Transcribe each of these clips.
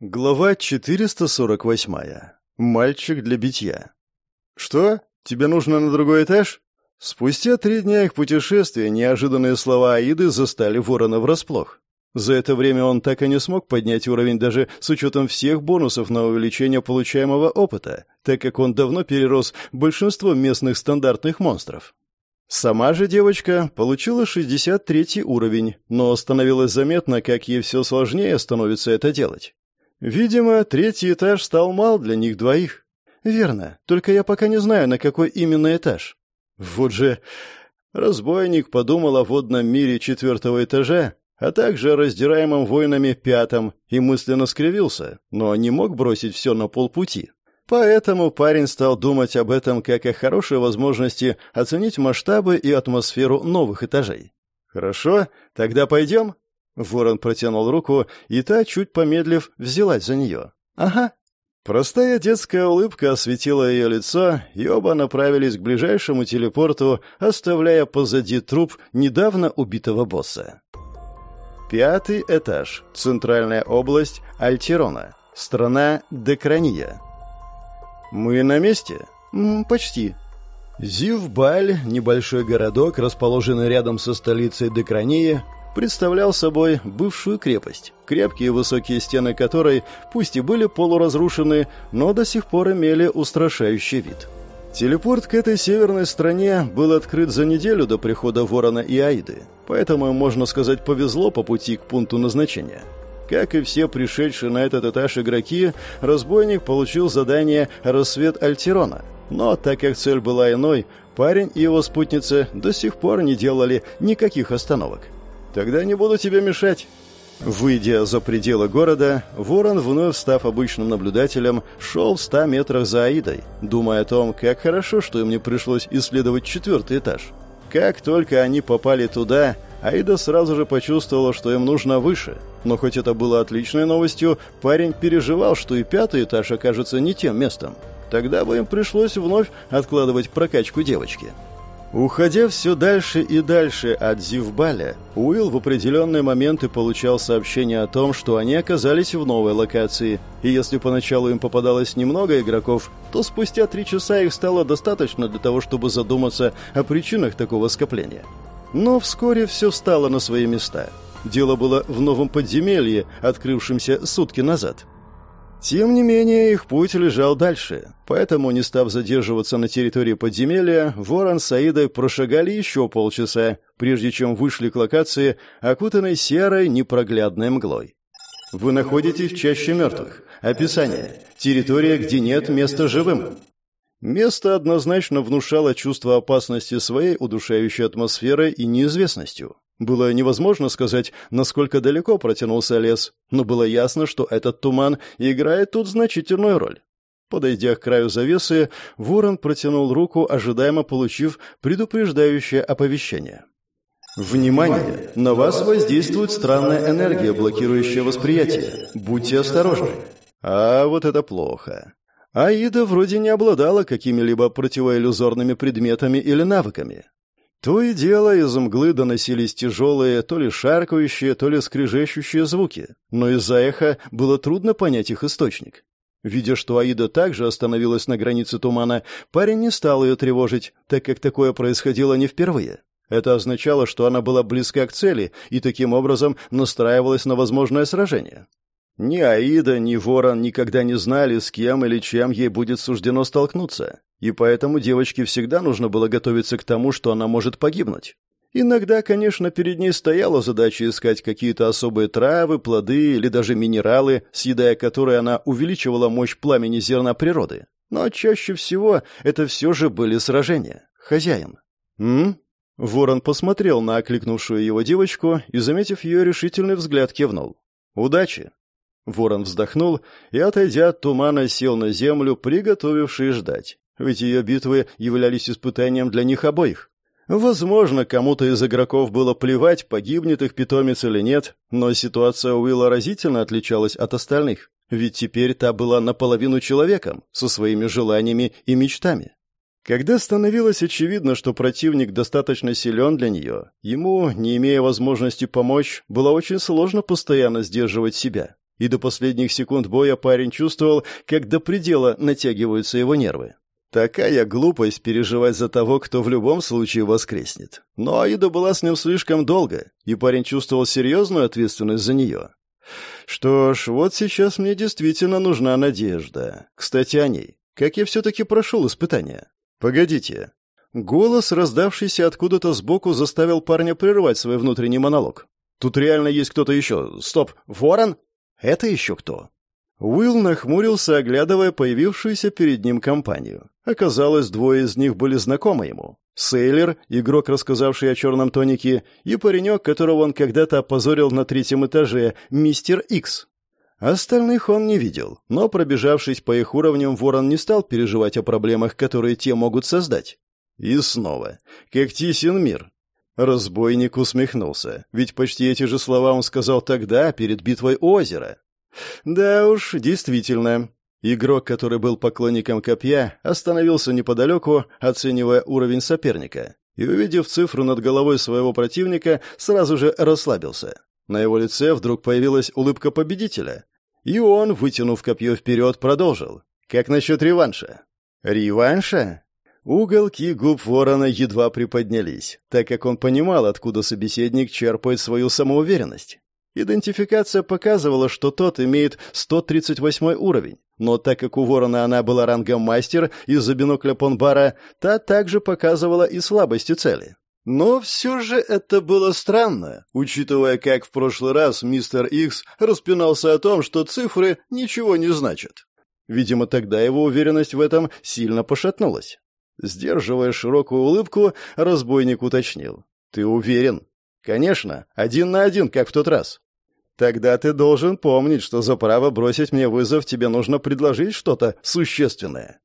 Глава 448. Мальчик для битья. «Что? Тебе нужно на другой этаж?» Спустя три дня их путешествия неожиданные слова Аиды застали ворона врасплох. За это время он так и не смог поднять уровень даже с учетом всех бонусов на увеличение получаемого опыта, так как он давно перерос большинство местных стандартных монстров. Сама же девочка получила 63 уровень, но становилось заметно, как ей все сложнее становится это делать. Видимо, третий этаж стал мал для них двоих. Верно, только я пока не знаю, на какой именно этаж. Вот же... Разбойник подумал о водном мире четвертого этажа, а также о раздираемом воинами пятом, и мысленно скривился, но не мог бросить все на полпути. Поэтому парень стал думать об этом как о хорошей возможности оценить масштабы и атмосферу новых этажей. «Хорошо, тогда пойдем?» Ворон протянул руку, и та, чуть помедлив, взялась за нее. «Ага». Простая детская улыбка осветила ее лицо, и оба направились к ближайшему телепорту, оставляя позади труп недавно убитого босса. Пятый этаж. Центральная область Альтирона. Страна Декрания. «Мы на месте?» М «Почти». Зивбаль, небольшой городок, расположенный рядом со столицей Декрания, представлял собой бывшую крепость, крепкие высокие стены которой, пусть и были полуразрушены, но до сих пор имели устрашающий вид. Телепорт к этой северной стране был открыт за неделю до прихода Ворона и Аиды, поэтому, можно сказать, повезло по пути к пункту назначения. Как и все пришедшие на этот этаж игроки, разбойник получил задание «Рассвет Альтирона». Но так как цель была иной, парень и его спутница до сих пор не делали никаких остановок. Тогда не буду тебе мешать». Выйдя за пределы города, Ворон, вновь став обычным наблюдателем, шел в ста метрах за Аидой, думая о том, как хорошо, что им не пришлось исследовать четвертый этаж. Как только они попали туда, Аида сразу же почувствовала, что им нужно выше. Но хоть это было отличной новостью, парень переживал, что и пятый этаж окажется не тем местом. Тогда бы им пришлось вновь откладывать прокачку девочки. Уходя все дальше и дальше от Зивбаля, Уилл в определенные моменты получал сообщение о том, что они оказались в новой локации, и если поначалу им попадалось немного игроков, то спустя три часа их стало достаточно для того, чтобы задуматься о причинах такого скопления. Но вскоре все встало на свои места. Дело было в новом подземелье, открывшемся сутки назад – тем не менее, их путь лежал дальше, поэтому, не став задерживаться на территории подземелья, Ворон с Аидой прошагали еще полчаса, прежде чем вышли к локации, окутанной серой непроглядной мглой. Вы находитесь в чаще мертвых. Описание. Территория, где нет места живым. Место однозначно внушало чувство опасности своей удушающей атмосферой и неизвестностью. Было невозможно сказать, насколько далеко протянулся лес, но было ясно, что этот туман играет тут значительную роль. Подойдя к краю завесы, ворон протянул руку, ожидаемо получив предупреждающее оповещение. «Внимание! На вас воздействует странная энергия, блокирующая восприятие. Будьте осторожны!» А вот это плохо. Аида вроде не обладала какими-либо противоиллюзорными предметами или навыками. То и дело из мглы доносились тяжелые, то ли шаркающие, то ли скрежещущие звуки, но из-за эха было трудно понять их источник. Видя, что Аида также остановилась на границе тумана, парень не стал ее тревожить, так как такое происходило не впервые. Это означало, что она была близка к цели и таким образом настраивалась на возможное сражение. Ни Аида, ни Ворон никогда не знали, с кем или чем ей будет суждено столкнуться. И поэтому девочке всегда нужно было готовиться к тому, что она может погибнуть. Иногда, конечно, перед ней стояла задача искать какие-то особые травы, плоды или даже минералы, съедая которые она увеличивала мощь пламени зерна природы. Но чаще всего это все же были сражения. Хозяин. «М?» Ворон посмотрел на окликнувшую его девочку и, заметив ее решительный взгляд, кивнул. «Удачи!» Ворон вздохнул и, отойдя от тумана, сел на землю, приготовивший ждать ведь ее битвы являлись испытанием для них обоих. Возможно, кому-то из игроков было плевать, погибнет их питомец или нет, но ситуация Уилла разительно отличалась от остальных, ведь теперь та была наполовину человеком, со своими желаниями и мечтами. Когда становилось очевидно, что противник достаточно силен для нее, ему, не имея возможности помочь, было очень сложно постоянно сдерживать себя. И до последних секунд боя парень чувствовал, как до предела натягиваются его нервы. Такая глупость переживать за того, кто в любом случае воскреснет. Но Аида была с ним слишком долго, и парень чувствовал серьезную ответственность за нее. Что ж, вот сейчас мне действительно нужна надежда. Кстати, о ней. Как я все-таки прошел испытание? Погодите. Голос, раздавшийся откуда-то сбоку, заставил парня прервать свой внутренний монолог. Тут реально есть кто-то еще. Стоп, ворон? Это еще кто? Уилл нахмурился, оглядывая появившуюся перед ним компанию. Оказалось, двое из них были знакомы ему. Сейлер, игрок, рассказавший о черном тонике, и паренек, которого он когда-то опозорил на третьем этаже, мистер Икс. Остальных он не видел, но, пробежавшись по их уровням, Ворон не стал переживать о проблемах, которые те могут создать. И снова. Как тесен мир. Разбойник усмехнулся, ведь почти эти же слова он сказал тогда, перед битвой озера. Да уж, действительно. Игрок, который был поклонником копья, остановился неподалеку, оценивая уровень соперника, и, увидев цифру над головой своего противника, сразу же расслабился. На его лице вдруг появилась улыбка победителя. И он, вытянув копье вперед, продолжил. «Как насчет реванша?» «Реванша?» Уголки губ ворона едва приподнялись, так как он понимал, откуда собеседник черпает свою самоуверенность. Идентификация показывала, что тот имеет 138 уровень, но так как у ворона она была рангом мастер из-за бинокля Понбара, та также показывала и слабости цели. Но все же это было странно, учитывая, как в прошлый раз мистер Икс распинался о том, что цифры ничего не значат. Видимо, тогда его уверенность в этом сильно пошатнулась. Сдерживая широкую улыбку, разбойник уточнил. «Ты уверен?» «Конечно, один на один, как в тот раз». «Тогда ты должен помнить, что за право бросить мне вызов тебе нужно предложить что-то существенное».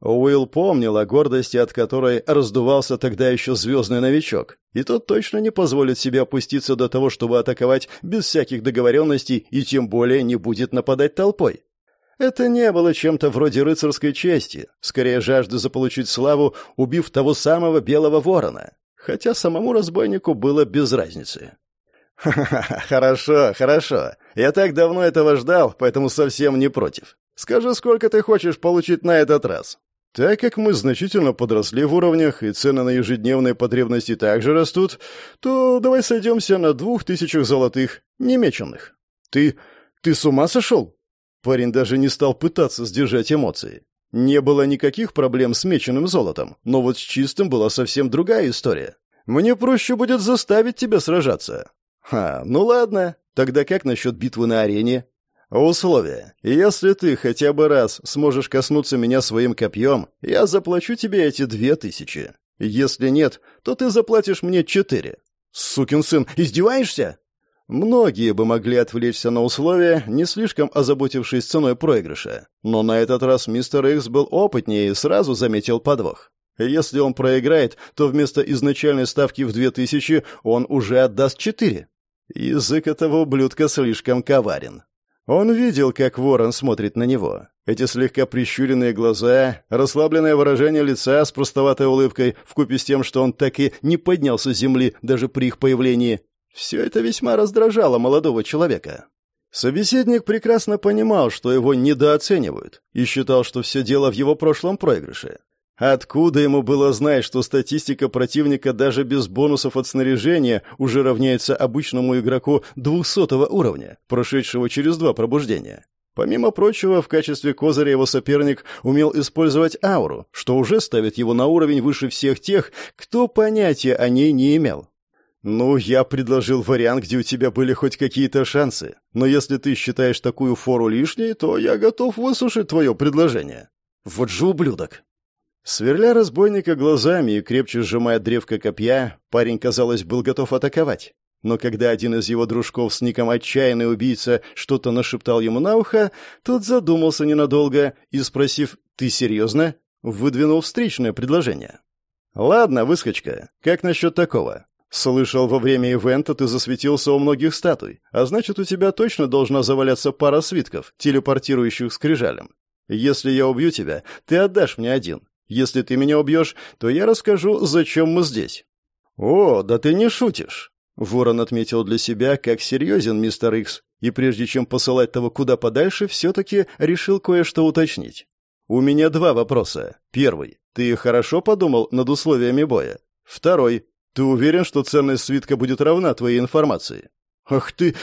Уилл помнил о гордости, от которой раздувался тогда еще звездный новичок, и тот точно не позволит себе опуститься до того, чтобы атаковать без всяких договоренностей и тем более не будет нападать толпой. Это не было чем-то вроде рыцарской чести, скорее жажды заполучить славу, убив того самого белого ворона. Хотя самому разбойнику было без разницы. «Ха-ха-ха, хорошо, хорошо. Я так давно этого ждал, поэтому совсем не против. Скажи, сколько ты хочешь получить на этот раз?» Так как мы значительно подросли в уровнях, и цены на ежедневные потребности также растут, то давай сойдемся на двух тысячах золотых, немеченных. Ты... ты с ума сошел? Парень даже не стал пытаться сдержать эмоции. Не было никаких проблем с меченым золотом, но вот с чистым была совсем другая история. Мне проще будет заставить тебя сражаться. Ха, ну ладно. Тогда как насчет битвы на арене? Условие. Если ты хотя бы раз сможешь коснуться меня своим копьем, я заплачу тебе эти две тысячи. Если нет, то ты заплатишь мне четыре. Сукин сын, издеваешься? Многие бы могли отвлечься на условия, не слишком озаботившись ценой проигрыша. Но на этот раз мистер Икс был опытнее и сразу заметил подвох. Если он проиграет, то вместо изначальной ставки в 2000 он уже отдаст 4. Язык этого ублюдка слишком коварен. Он видел, как ворон смотрит на него. Эти слегка прищуренные глаза, расслабленное выражение лица с простоватой улыбкой, вкупе с тем, что он так и не поднялся с земли даже при их появлении, все это весьма раздражало молодого человека. Собеседник прекрасно понимал, что его недооценивают, и считал, что все дело в его прошлом проигрыше. Откуда ему было знать, что статистика противника даже без бонусов от снаряжения уже равняется обычному игроку 200 уровня, прошедшего через два пробуждения? Помимо прочего, в качестве козыря его соперник умел использовать ауру, что уже ставит его на уровень выше всех тех, кто понятия о ней не имел. «Ну, я предложил вариант, где у тебя были хоть какие-то шансы. Но если ты считаешь такую фору лишней, то я готов выслушать твое предложение». «Вот же ублюдок!» Сверля разбойника глазами и крепче сжимая древко копья, парень, казалось, был готов атаковать. Но когда один из его дружков с ником «Отчаянный убийца» что-то нашептал ему на ухо, тот задумался ненадолго и, спросив «Ты серьезно?», выдвинул встречное предложение. «Ладно, выскочка, как насчет такого? «Слышал, во время ивента ты засветился у многих статуй, а значит, у тебя точно должна заваляться пара свитков, телепортирующих скрижалем. Если я убью тебя, ты отдашь мне один. Если ты меня убьешь, то я расскажу, зачем мы здесь». «О, да ты не шутишь!» Ворон отметил для себя, как серьезен мистер Икс, И прежде чем посылать того куда подальше, все-таки решил кое-что уточнить. «У меня два вопроса. Первый. Ты хорошо подумал над условиями боя? Второй. Ты уверен, что ценность свитка будет равна твоей информации?» «Ах ты...»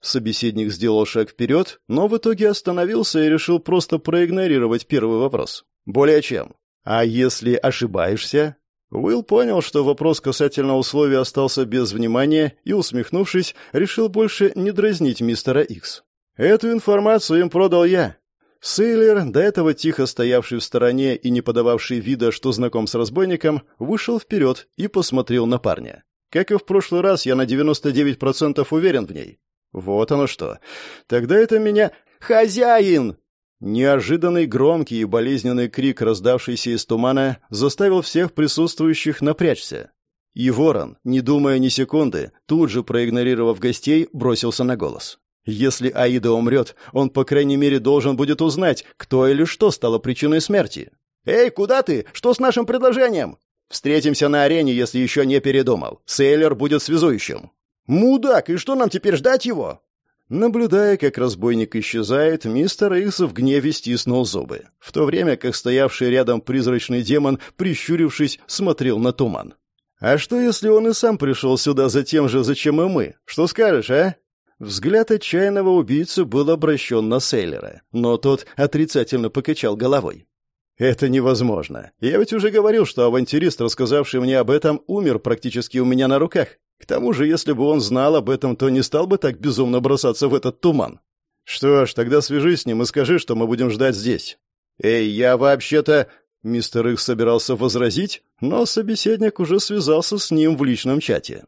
Собеседник сделал шаг вперед, но в итоге остановился и решил просто проигнорировать первый вопрос. «Более чем. А если ошибаешься?» Уилл понял, что вопрос касательно условий остался без внимания и, усмехнувшись, решил больше не дразнить мистера Икс. «Эту информацию им продал я». Сейлер, до этого тихо стоявший в стороне и не подававший вида, что знаком с разбойником, вышел вперед и посмотрел на парня. Как и в прошлый раз, я на 99% уверен в ней. Вот оно что. Тогда это меня... «Хозяин!» Неожиданный громкий и болезненный крик, раздавшийся из тумана, заставил всех присутствующих напрячься. И ворон, не думая ни секунды, тут же проигнорировав гостей, бросился на голос. Если Аида умрет, он, по крайней мере, должен будет узнать, кто или что стало причиной смерти. «Эй, куда ты? Что с нашим предложением?» «Встретимся на арене, если еще не передумал. Сейлер будет связующим». «Мудак, и что нам теперь ждать его?» Наблюдая, как разбойник исчезает, мистер Икс в гневе стиснул зубы, в то время как стоявший рядом призрачный демон, прищурившись, смотрел на туман. «А что, если он и сам пришел сюда за тем же, зачем и мы? Что скажешь, а?» Взгляд отчаянного убийцы был обращен на Сейлера, но тот отрицательно покачал головой. «Это невозможно. Я ведь уже говорил, что авантюрист, рассказавший мне об этом, умер практически у меня на руках. К тому же, если бы он знал об этом, то не стал бы так безумно бросаться в этот туман. Что ж, тогда свяжись с ним и скажи, что мы будем ждать здесь. Эй, я вообще-то... Мистер Их собирался возразить, но собеседник уже связался с ним в личном чате.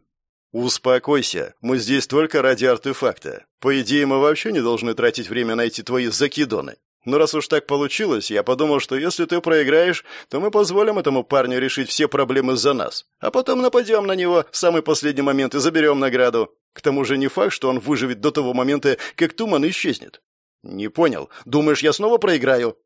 «Успокойся, мы здесь только ради артефакта. По идее, мы вообще не должны тратить время на эти твои закидоны. Но раз уж так получилось, я подумал, что если ты проиграешь, то мы позволим этому парню решить все проблемы за нас, а потом нападем на него в самый последний момент и заберем награду. К тому же не факт, что он выживет до того момента, как туман исчезнет. Не понял. Думаешь, я снова проиграю?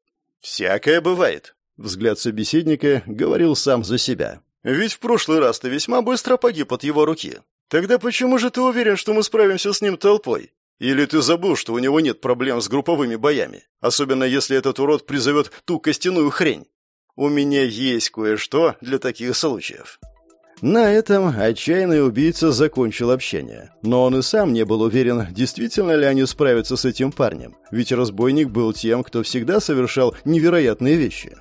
Всякое бывает. Взгляд собеседника говорил сам за себя. Ведь в прошлый раз ты весьма быстро погиб от его руки. Тогда почему же ты уверен, что мы справимся с ним толпой? Или ты забыл, что у него нет проблем с групповыми боями? Особенно если этот урод призовет ту костяную хрень. У меня есть кое-что для таких случаев». На этом отчаянный убийца закончил общение. Но он и сам не был уверен, действительно ли они справятся с этим парнем. Ведь разбойник был тем, кто всегда совершал невероятные вещи.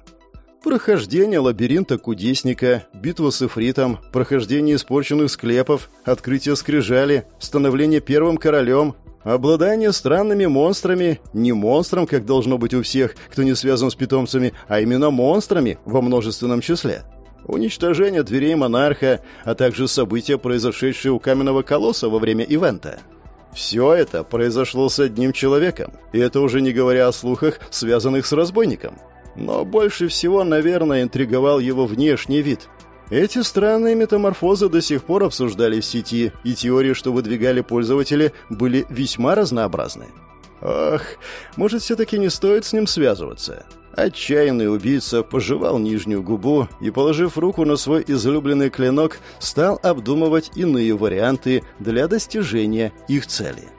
Прохождение лабиринта кудесника, битва с эфритом, прохождение испорченных склепов, открытие скрижали, становление первым королем, Обладание странными монстрами, не монстром, как должно быть у всех, кто не связан с питомцами, а именно монстрами во множественном числе. Уничтожение дверей монарха, а также события, произошедшие у каменного колосса во время ивента. Все это произошло с одним человеком, и это уже не говоря о слухах, связанных с разбойником. Но больше всего, наверное, интриговал его внешний вид – эти странные метаморфозы до сих пор обсуждали в сети, и теории, что выдвигали пользователи, были весьма разнообразны. Ох, может, все-таки не стоит с ним связываться. Отчаянный убийца пожевал нижнюю губу и, положив руку на свой излюбленный клинок, стал обдумывать иные варианты для достижения их цели.